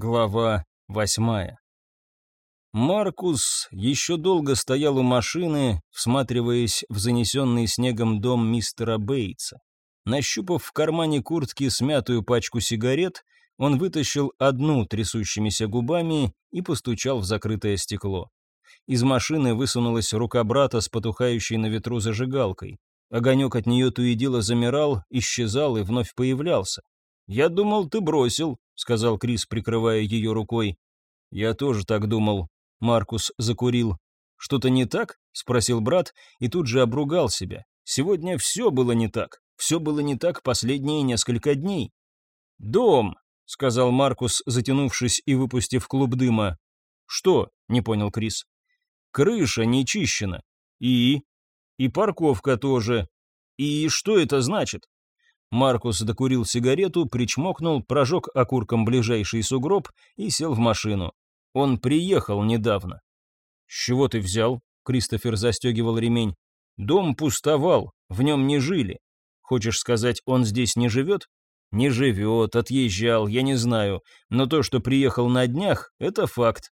Глава восьмая. Маркус еще долго стоял у машины, всматриваясь в занесенный снегом дом мистера Бейтса. Нащупав в кармане куртки смятую пачку сигарет, он вытащил одну трясущимися губами и постучал в закрытое стекло. Из машины высунулась рука брата с потухающей на ветру зажигалкой. Огонек от нее то и дело замирал, исчезал и вновь появлялся. «Я думал, ты бросил», — сказал Крис, прикрывая ее рукой. «Я тоже так думал». Маркус закурил. «Что-то не так?» — спросил брат и тут же обругал себя. «Сегодня все было не так. Все было не так последние несколько дней». «Дом», — сказал Маркус, затянувшись и выпустив клуб дыма. «Что?» — не понял Крис. «Крыша не чищена. И? И парковка тоже. И что это значит?» Маркус докурил сигарету, причмокнул, прожег окурком ближайший сугроб и сел в машину. Он приехал недавно. «С чего ты взял?» — Кристофер застегивал ремень. «Дом пустовал, в нем не жили. Хочешь сказать, он здесь не живет?» «Не живет, отъезжал, я не знаю. Но то, что приехал на днях, это факт».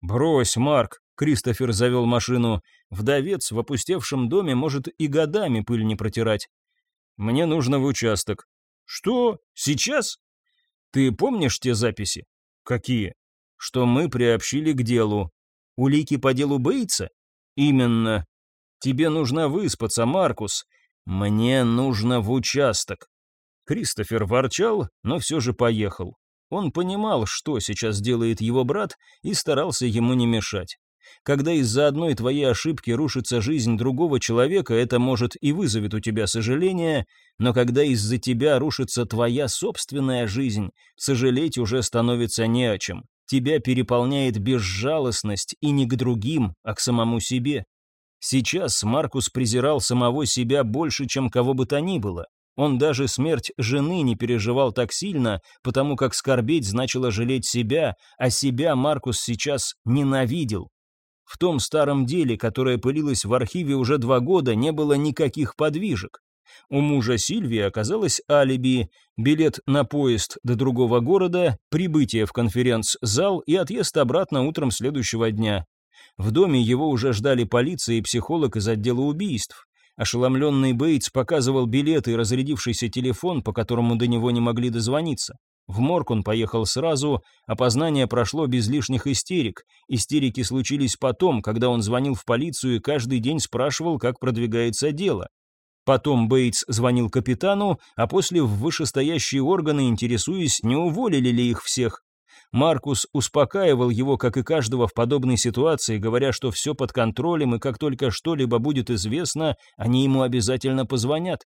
«Брось, Марк», — Кристофер завел машину. «Вдовец в опустевшем доме может и годами пыль не протирать. Мне нужно в участок. Что? Сейчас? Ты помнишь те записи? Какие? Что мы приобщили к делу. Улики по делу Бейтса? Именно. Тебе нужно выспаться, Маркус. Мне нужно в участок. Кристофер ворчал, но все же поехал. Он понимал, что сейчас делает его брат, и старался ему не мешать. Когда из-за одной твоей ошибки рушится жизнь другого человека, это может и вызовет у тебя сожаление, но когда из-за тебя рушится твоя собственная жизнь, сожалеть уже становится не о чем. Тебя переполняет безжалостность и не к другим, а к самому себе. Сейчас Маркус презирал самого себя больше, чем кого бы то ни было. Он даже смерть жены не переживал так сильно, потому как скорбеть значило жалеть себя, а себя Маркус сейчас ненавидел. В том старом деле, которое пылилось в архиве уже два года, не было никаких подвижек. У мужа Сильвии оказалось алиби, билет на поезд до другого города, прибытие в конференц-зал и отъезд обратно утром следующего дня. В доме его уже ждали полиция и психолог из отдела убийств. Ошеломленный Бейтс показывал билеты и разрядившийся телефон, по которому до него не могли дозвониться. В морг он поехал сразу, опознание прошло без лишних истерик. Истерики случились потом, когда он звонил в полицию и каждый день спрашивал, как продвигается дело. Потом Бейтс звонил капитану, а после в вышестоящие органы, интересуясь, не уволили ли их всех. Маркус успокаивал его, как и каждого в подобной ситуации, говоря, что все под контролем и как только что-либо будет известно, они ему обязательно позвонят.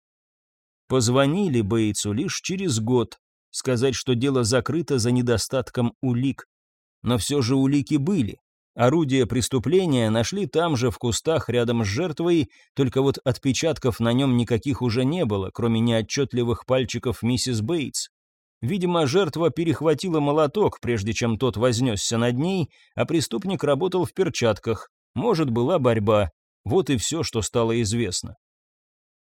Позвонили Бейтсу лишь через год, сказать, что дело закрыто за недостатком улик. Но все же улики были. Орудие преступления нашли там же, в кустах, рядом с жертвой, только вот отпечатков на нем никаких уже не было, кроме неотчетливых пальчиков миссис Бейтс. Видимо, жертва перехватила молоток, прежде чем тот вознесся над ней, а преступник работал в перчатках. Может, была борьба. Вот и все, что стало известно.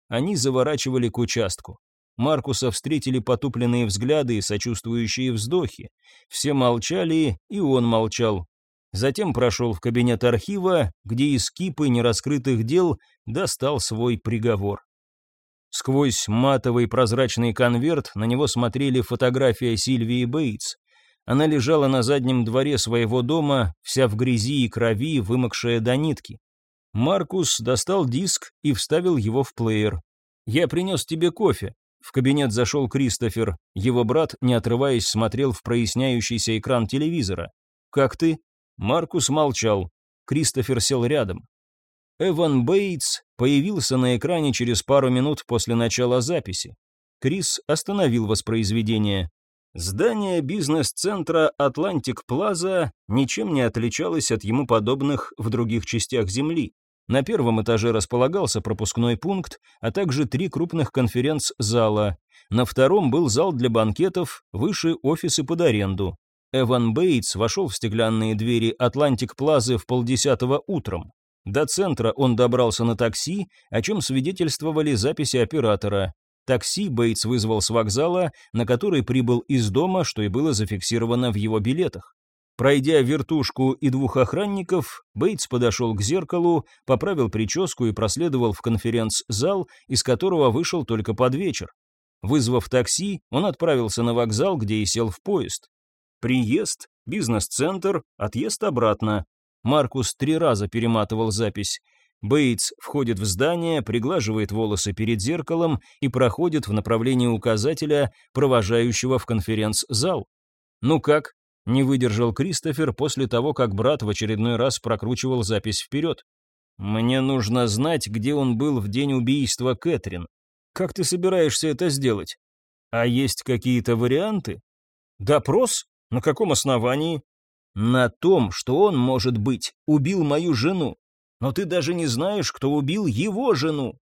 Они заворачивали к участку. Маркуса встретили потупленные взгляды и сочувствующие вздохи. Все молчали, и он молчал. Затем прошел в кабинет архива, где из кипы нераскрытых дел достал свой приговор. Сквозь матовый прозрачный конверт на него смотрели фотография Сильвии Бейтс. Она лежала на заднем дворе своего дома, вся в грязи и крови, вымокшая до нитки. Маркус достал диск и вставил его в плеер. «Я принес тебе кофе», в кабинет зашел Кристофер. Его брат, не отрываясь, смотрел в проясняющийся экран телевизора. «Как ты?» Маркус молчал. Кристофер сел рядом. Эван Бейтс появился на экране через пару минут после начала записи. Крис остановил воспроизведение. Здание бизнес-центра «Атлантик Плаза» ничем не отличалось от ему подобных в других частях Земли. На первом этаже располагался пропускной пункт, а также три крупных конференц-зала. На втором был зал для банкетов, выше офисы под аренду. Эван Бейтс вошел в стеклянные двери Атлантик Плазы в полдесятого утром. До центра он добрался на такси, о чем свидетельствовали записи оператора. Такси Бейтс вызвал с вокзала, на который прибыл из дома, что и было зафиксировано в его билетах. Пройдя вертушку и двух охранников, Бейтс подошел к зеркалу, поправил прическу и проследовал в конференц-зал, из которого вышел только под вечер. Вызвав такси, он отправился на вокзал, где и сел в поезд. Приезд, бизнес-центр, отъезд обратно. Маркус три раза перематывал запись. Бейтс входит в здание, приглаживает волосы перед зеркалом и проходит в направлении указателя, провожающего в конференц-зал. «Ну как?» — не выдержал Кристофер после того, как брат в очередной раз прокручивал запись вперед. «Мне нужно знать, где он был в день убийства Кэтрин. Как ты собираешься это сделать? А есть какие-то варианты? Допрос? На каком основании? На том, что он, может быть, убил мою жену. Но ты даже не знаешь, кто убил его жену.